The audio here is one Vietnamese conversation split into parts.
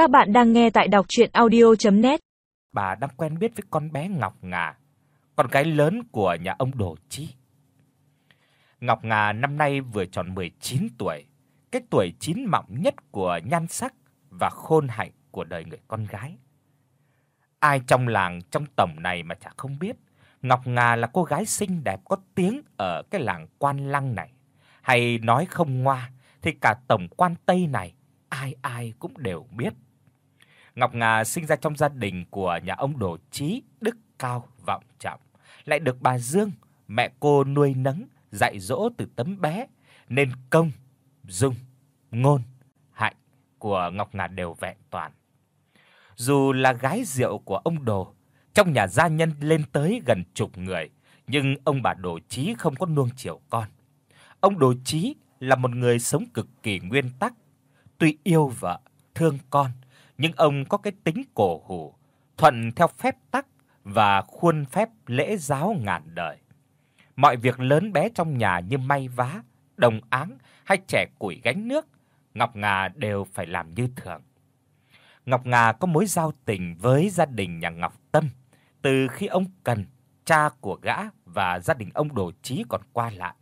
Các bạn đang nghe tại đọc audio net Bà đang quen biết với con bé Ngọc Ngà, con gái lớn của nhà ông Đồ Chí. Ngọc Ngà năm nay vừa tròn 19 tuổi, cái tuổi chín mọng nhất của nhan sắc và khôn hạnh của đời người con gái. Ai trong làng trong tổng này mà chả không biết, Ngọc Ngà là cô gái xinh đẹp có tiếng ở cái làng Quan Lăng này, hay nói không ngoa thì cả tổng quan Tây này ai ai cũng đều biết. Ngọc Ngà sinh ra trong gia đình của nhà ông Đồ Chí, đức cao vọng trọng, lại được bà Dương, mẹ cô nuôi nấng, dạy dỗ từ tấm bé, nên công, dung, ngôn, hạnh của Ngọc Ngà đều vẹn toàn. Dù là gái rượu của ông Đồ, trong nhà gia nhân lên tới gần chục người, nhưng ông bà Đồ Chí không có nuông chiều con. Ông Đồ Chí là một người sống cực kỳ nguyên tắc, tuy yêu vợ, thương con, nhưng ông có cái tính cổ hủ, thuận theo phép tắc và khuôn phép lễ giáo ngàn đời. Mọi việc lớn bé trong nhà như may vá, đồng áng hay trẻ củi gánh nước, Ngọc Ngà đều phải làm như thường. Ngọc Ngà có mối giao tình với gia đình nhà Ngọc Tâm từ khi ông Cần, cha của gã và gia đình ông Đồ Chí còn qua lại.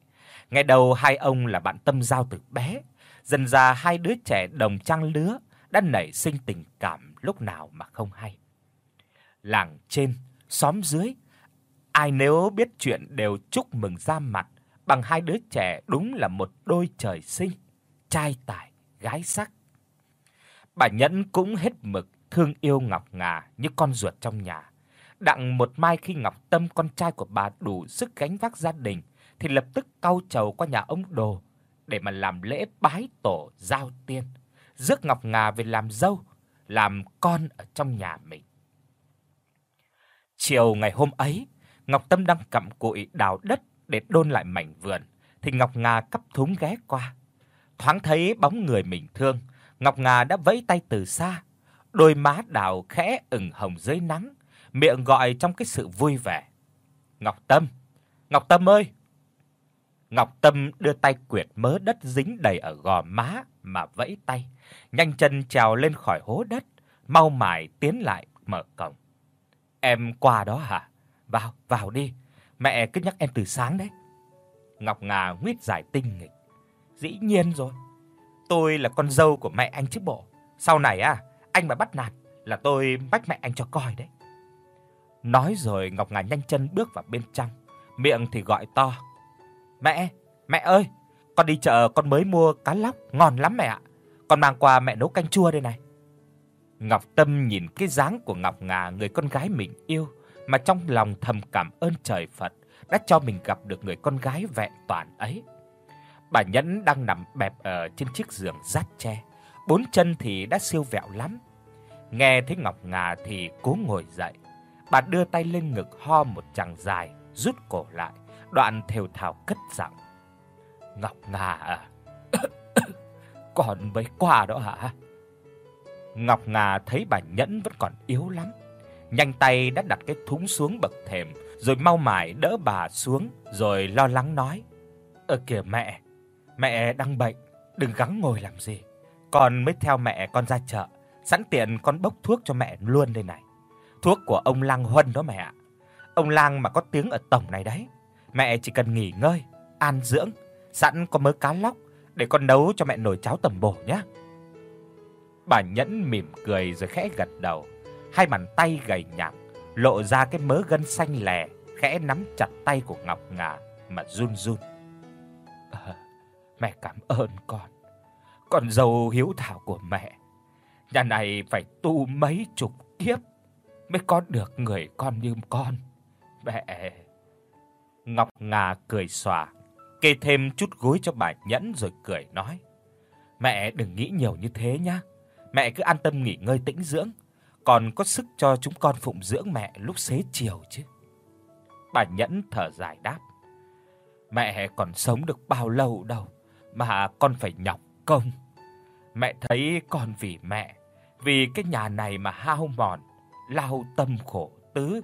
Ngày đầu hai ông là bạn tâm giao từ bé, dần ra hai đứa trẻ đồng trang lứa đã nảy sinh tình cảm lúc nào mà không hay. Làng trên, xóm dưới, ai nếu biết chuyện đều chúc mừng ra mặt bằng hai đứa trẻ đúng là một đôi trời sinh, trai tài gái sắc. Bà Nhẫn cũng hết mực thương yêu Ngọc Ngà như con ruột trong nhà. Đặng một mai khi Ngọc Tâm con trai của bà đủ sức gánh vác gia đình thì lập tức cau trầu qua nhà ông Đồ để mà làm lễ bái tổ giao tiên, rước Ngọc Ngà về làm dâu, làm con ở trong nhà mình. Chiều ngày hôm ấy, Ngọc Tâm đang cặm cụi đào đất để đôn lại mảnh vườn thì Ngọc Ngà cấp thúng ghé qua. Thoáng thấy bóng người mình thương, Ngọc Ngà đã vẫy tay từ xa, đôi má đào khẽ ửng hồng dưới nắng, miệng gọi trong cái sự vui vẻ. "Ngọc Tâm, Ngọc Tâm ơi!" Ngọc Tâm đưa tay quyệt mớ đất dính đầy ở gò má mà vẫy tay, nhanh chân trèo lên khỏi hố đất, mau mải tiến lại mở cổng. "Em qua đó hả? Vào, vào đi, mẹ cứ nhắc em từ sáng đấy." Ngọc Ngà nguyết giải tinh nghịch. "Dĩ nhiên rồi, tôi là con dâu của mẹ anh chứ bộ. Sau này à, anh mà bắt nạt là tôi bách mẹ anh cho coi đấy." Nói rồi Ngọc Ngà nhanh chân bước vào bên trong, miệng thì gọi to: "Mẹ, mẹ ơi, con đi chợ con mới mua cá lóc ngon lắm mẹ ạ. Con mang qua mẹ nấu canh chua đây này." Ngọc Tâm nhìn cái dáng của Ngọc Ngà người con gái mình yêu mà trong lòng thầm cảm ơn trời Phật đã cho mình gặp được người con gái vẹn toàn ấy. Bà Nhẫn đang nằm bẹp ở trên chiếc giường rát tre, bốn chân thì đã siêu vẹo lắm. Nghe thấy Ngọc Ngà thì cố ngồi dậy. Bà đưa tay lên ngực ho một tràng dài, rút cổ lại, đoạn thều thào cất giọng. "Ngọc Ngà à, còn mấy qua đó hả?" Ngọc Ngà thấy bà Nhẫn vẫn còn yếu lắm, nhanh tay đã đặt cái thúng xuống bậc thềm, rồi mau mải đỡ bà xuống, rồi lo lắng nói: "Ơ kìa mẹ, mẹ đang bệnh, đừng gắng ngồi làm gì. Con mới theo mẹ con ra chợ, sẵn tiện con bốc thuốc cho mẹ luôn đây này. Thuốc của ông Lang Huân đó mẹ ạ. Ông Lang mà có tiếng ở tổng này đấy. Mẹ chỉ cần nghỉ ngơi, an dưỡng, sẵn có mớ cá lóc để con nấu cho mẹ nồi cháo tầm bổ nhé." Bà Nhẫn mỉm cười rồi khẽ gật đầu, hai bàn tay gầy nhẵn lộ ra cái mớ gân xanh lè, khẽ nắm chặt tay của Ngọc Ngà mà run run. À, mẹ cảm ơn con. Con dâu hiếu thảo của mẹ. Nhà này phải tu mấy chục kiếp mới có được người con như con. Mẹ. Ngọc Ngà cười xòa, kê thêm chút gối cho bà Nhẫn rồi cười nói: "Mẹ đừng nghĩ nhiều như thế nhá. Mẹ cứ an tâm nghỉ ngơi tĩnh dưỡng, còn có sức cho chúng con phụng dưỡng mẹ lúc xế chiều chứ." Bà Nhẫn thở dài đáp: "Mẹ còn sống được bao lâu đâu mà con phải nhọc công. Mẹ thấy con vì mẹ, vì cái nhà này mà hao mòn, lao tâm khổ tứ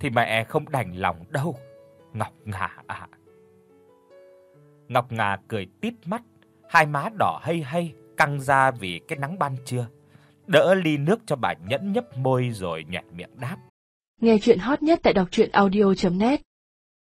thì mẹ không đành lòng đâu, Ngọc Ngà ạ." Ngọc Ngà cười tít mắt, hai má đỏ hay hay căng ra vì cái nắng ban trưa. Đỡ ly nước cho bà nhẫn nhấp môi rồi nhẹ miệng đáp. Nghe chuyện hot nhất tại đọc audio net